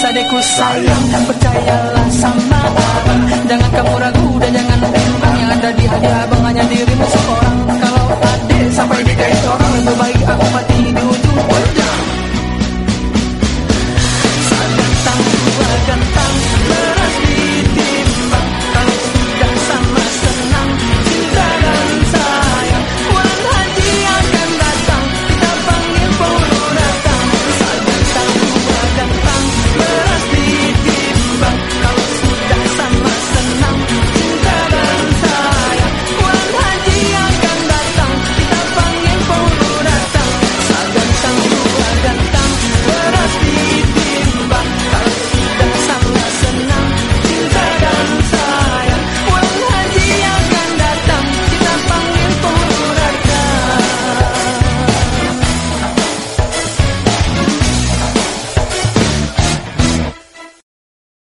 Please sayang Percayalah sama abang Jangan kamu ragu